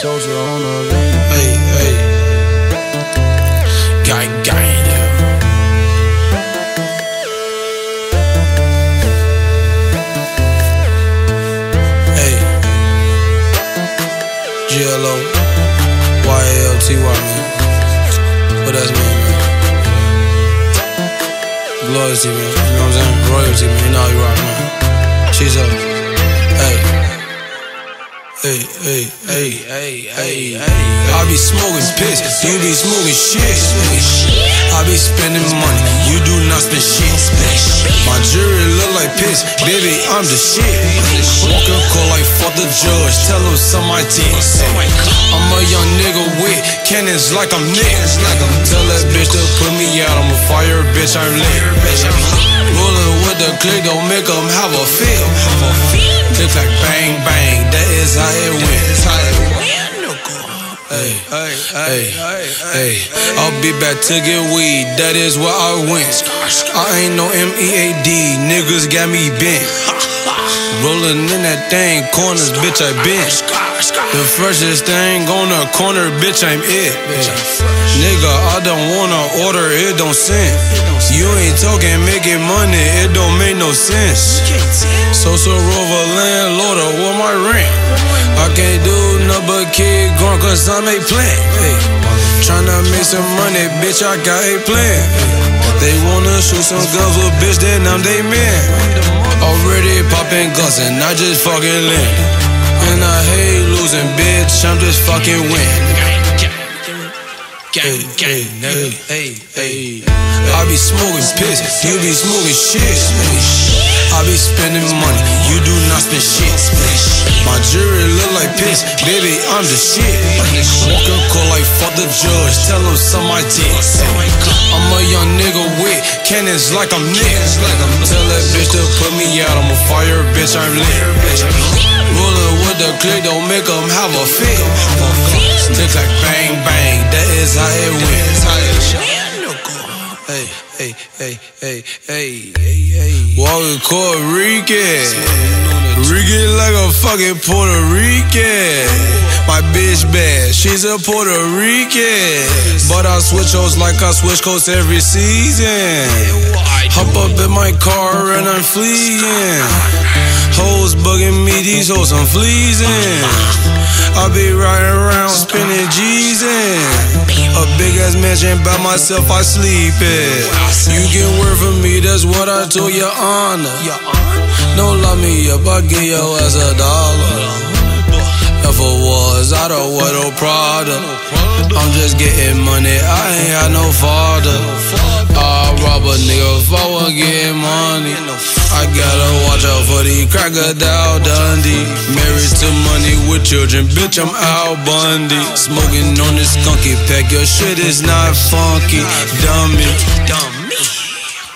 Social on the Hey, hey. Gang, gang. Hey. GLO. YLTY, man. What that's mean, man? Loyalty, man. You know what I'm saying? Royalty, man. You know you rock, man. She's up. Hey. Hey, hey, hey, hey, hey. I be smoking piss, you be smoking shit. I be spending money, you do not spend shit. My jewelry look like piss, baby, I'm the shit. Walking cold like fuck the judge, tell him some my tits. I'm a young nigga with cannons like I'm Nick. Tell that bitch to put me out, I'm a fire bitch, I'm lit. Rolling the click, don't make them have a fit. Look like bang bang, that is how it went. Hey, hey, hey, hey, I'll be back to get weed, that is where I went. I ain't no MEAD, niggas got me bent. Rolling in that thing, corners, bitch, I bent. The freshest thing on the corner, bitch, I'm it. Nigga, I don't wanna order, it don't send. You ain't talking making money, it don't make no sense. Social rover landlord, with my rent. I can't do nothing but kid growing cause I'm a plant. Hey. Tryna make some money, bitch, I got a plan. They wanna shoot some guns bitch, then I'm they man. Already popping guns and I just fucking land. And I hate losing, bitch, I'm just fucking win. Hey, hey, hey, hey, hey. I be smoking piss, you be smoking shit. I be spending money, you do not spend shit. My jewelry look like piss, baby, I'm the shit. Walking cold like fuck the judge, tell him some my tits. I'm a young nigga with cannons like I'm Nick. Tell that bitch to put me out, I'm a fire bitch, I'm lit. Rolling with the click, don't make them have a fit. Look like bang bang, that is how it went. Hey, hey, hey, hey, hey, hey, hey. Walking Puerto Rican. Rican like a fucking Puerto Rican. My bitch bad, she's a Puerto Rican. But I switch hoes like I switch coats every season. Hop up in my car and I'm fleeing. Hoes bugging me, these hoes I'm fleasing. Big ass mansion by myself, I sleep it. You get word from me, that's what I told your honor. Don't lock me up, I give your ass a dollar. If it was, I don't wear no Prada. I'm just getting money, I ain't had no father. I rob a nigga if I want getting money. I gotta watch out for the crocodile Dundee. Married to money with children, bitch, I'm Al Bundy. Smoking on this skunky pack, your shit is not funky. Dummy.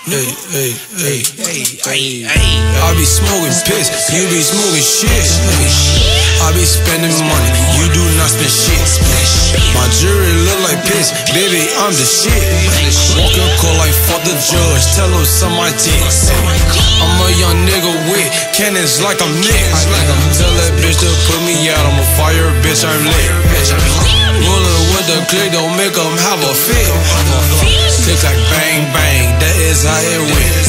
Hey, hey, hey, hey, hey. I be smoking piss, you be smoking shit. I be spending money, you do not spend shit. My jewelry look like piss, baby, I'm the shit. Walking cold like fuck the judge, tell him some my tits. I'm a young nigga with cannons like I'm Nick. Tell that bitch to put me out, I'm a fire bitch, I'm lit. Rolling with the click, don't make them have a fit. Look like bang bang, that is how it went.